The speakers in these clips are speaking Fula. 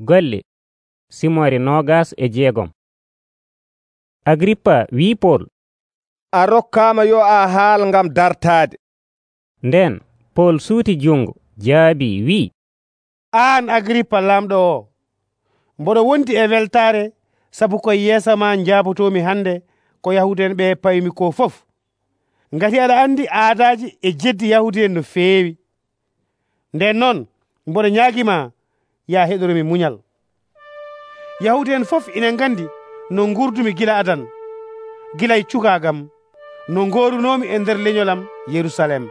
golle simore nogas e jeegom. Agrippa wi pol a rokkama yo a haal ngam dartade nden pol suuti jungo jaabi wi an agrippa lamɗo o. Mboɗo wonti e weltare sabu ko yeesama jaabotomi hande ko yahuden ɓe paymi ko fof. Ngati aɗa andi aadaji e jeddi yahude en no feewi. Nden noon mboɗo ñaagima ya heɗoremi muñal yahude en fof ina gandi no gurdumi gila adan. Gila e cukagam no gorunomi e nder leñolam yerusalem.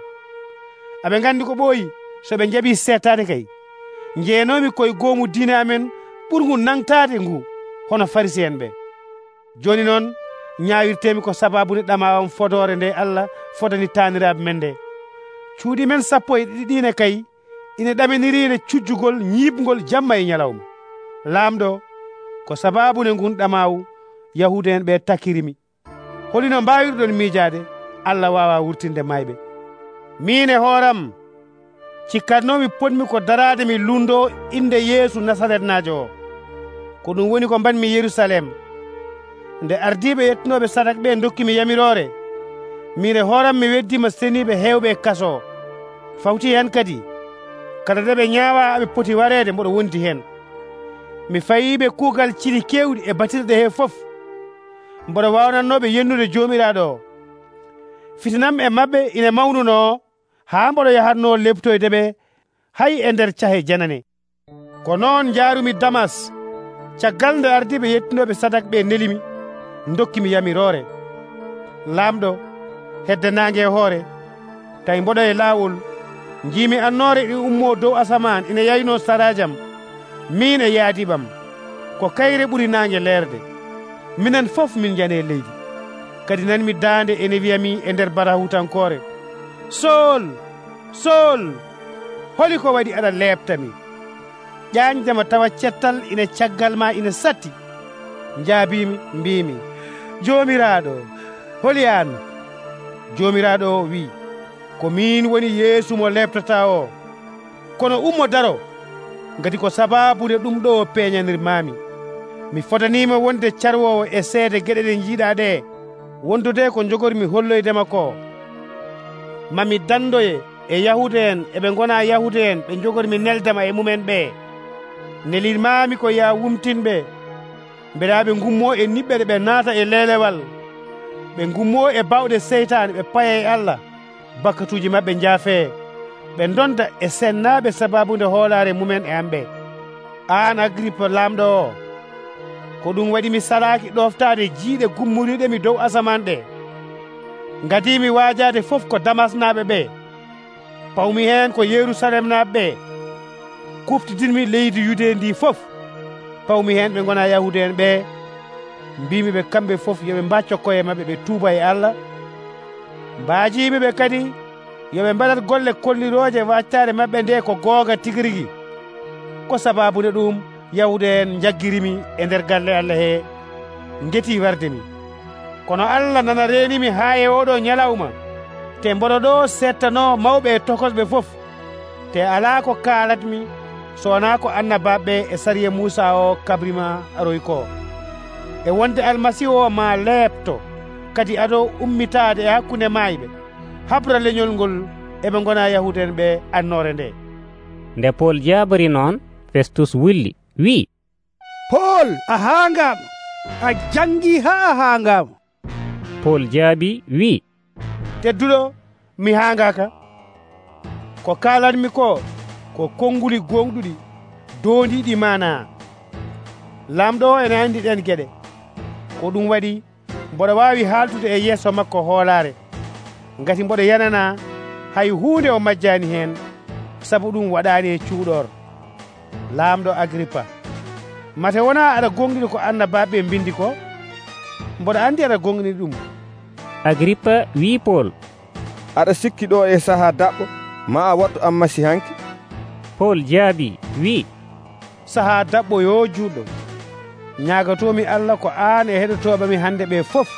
Aɓe gandi ko ɓooyi so ɓe jaaɓi settade kay. Jeenomi koye goomu diine amen ɓurgu nangtade ngu hono farisi en ɓe. Joni noon ñawirtemi ko sababude ɗamawam fodore nde allah fodani taniraɓe men nde. Cuuɗi men sappo e ɗiɗi ɗine kay ina ɗaminirine cujjugol ñiɓgol jamma e ñalawma. Laamɗo ko sababude gunɗama o yahuda en ɓe takkirimi holino mbawirɗon miijade allah wawa wurtinde mayɓe. Min e hooram cikkatnomi potmi ko darade mi lundo inde yeesu nasaret najo o. Ko ɗum woni ko mbanmi yerusalem. Nde ardiɓe yettunoɓe sadak ɓe dokkimi yamirore min e hooram mi weddima seniɓe hewɓe kaso. Fawti hen kadi. kala nde ɓe ñaawa ɓe poti wareede mboɗo wondi heen mi fayiiɓe kuugal cili keewɗi e batirɗe hee fof. Mboɗo waawnannooɓe yennude joomiraaɗo o fitinam e maɓɓe ina mawnunoo haa mboɗo yahatnoo lebtoyde ɓe hay e nder cahe janane. Ko noon njaarumi damas caggal nde ardi yettinooɓe sadak ɓe nelimi dokkimi yamiroore laamɗo heddanangue e hoore tawi mboɗo e laawol jiimi annore ɗi ummo dow asaman ina yayno sarajam. Min e yaadiɓam ko kayre ɓuri nangue leerde minen fof min jane leydi. Kadi nanmi dande ene wiyami e nder barahutankore sool sool holi ko waɗi aɗa lebtami ƴañdema tawa cettal ina caggal ma ina satti. Jaabimi mbimi. Jomiraɗo holi an jomiraɗo o wi ko min woni yeesu mo leftata o. Kono ummo daro gati ko sababude ɗum ɗo peeñanirmami mi fotanima wonde carwowo e seede gueɗe ɗe jiiɗa ɗe wondude ko jogormi holloydema ko mami dandoye e yahude en eɓe gona yahude en ɓe jogormi neldema e mumen ɓe. Nelirmami ko ya wumtinɓe. Mbeɗaɓe gummo e niɓɓere ɓe naata e lelewal. Ɓe gummo e bawɗe seytane ɓe paya e allah. Bakkatuji mabɓe jaafe ɓe donda e sennaɓe sababude hoolare mumen e amɓe. An agrippa lamɗo o ko ɗum waɗi mi salaki ɗoftade jiiɗe gummuriɗemi dow asaman ɗe. Gadimi wajade fof ko damas naɓe ɓe pawmi hen ko yerusalem naɓe ɓe. Kuftidirmi leydi yude ndi fof pawmi hen ɓe gona yahude en ɓe. Mbimiɓe kamɓe fof yoɓe mbacco koye mabɓe ɓe tuuba e allah mbajimiɓe kadi yoɓe mbaɗat golle kolliroje waccare mabɓe nde ko googa tigi rigui ko sababude ɗum yawde en jaggirimi e nder galle allah he geti warde mi. Kono allah nana renimi ha e oɗo ñalawma te mboɗo ɗo settano mawɓe e tokosɓe foof te ala ko kalatmi sowona ko annabaɓe e sariya moussa o kabrima aroy ko e wonde almasihu o ma leepto kadi aɗo ummitade e hakkunde maayɓe. Habra leñol ngol eɓe gona yahude en ɓe annore nde. Nde pol jaabori noon festus wulli wi'i pol a haangama a jangi ha a haangama pol jaabi wi'i tedduɗo mi haangaka ko kalanmi ko ko konnguli gonɗuɗi dondiɗi mana lamɗo ene andi ɗen gueɗe ko ɗum waɗi mboɗo wawi haaltude e yeeso makko hoolare gati mboɗo yanana hay hunde o majjani hen saabu ɗum waɗani e cuuɗor laamɗo agrippa mate wona aɗa gonɗini ko annabaɓe bindi ko? Mboɗo andi aɗa gonɗini ɗum. Agrippa wi pol aɗa sikki ɗo e saaha daɓɓo ma a wattu am masihanke pol jaabi wi saaha daɓɓo yo juuɗo ñagatomi allah ko an e heɗotoɓami hande ɓe foof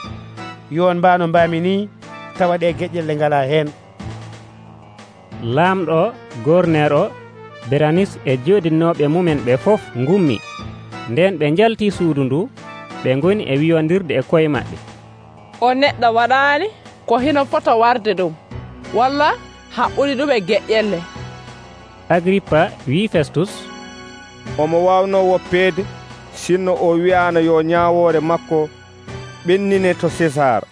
yon mbano mbami ni tawa ɗe gueƴƴel ɗe ngala hen lamɗo gorner o beranis e joɗinoɓe mumen ɓe foof gummi nden ɓe jalti suudu ndu ɓe goni e wiyodirde e koye maɓɓe. O neɗɗo waɗani ko hino fota warde ɗum. Walla haɓɓude ɗum e geƴƴelle agrippa wi festus. Omo wawno woppeede. sinno o wiyano yo ñaawore makko ɓennine to césar.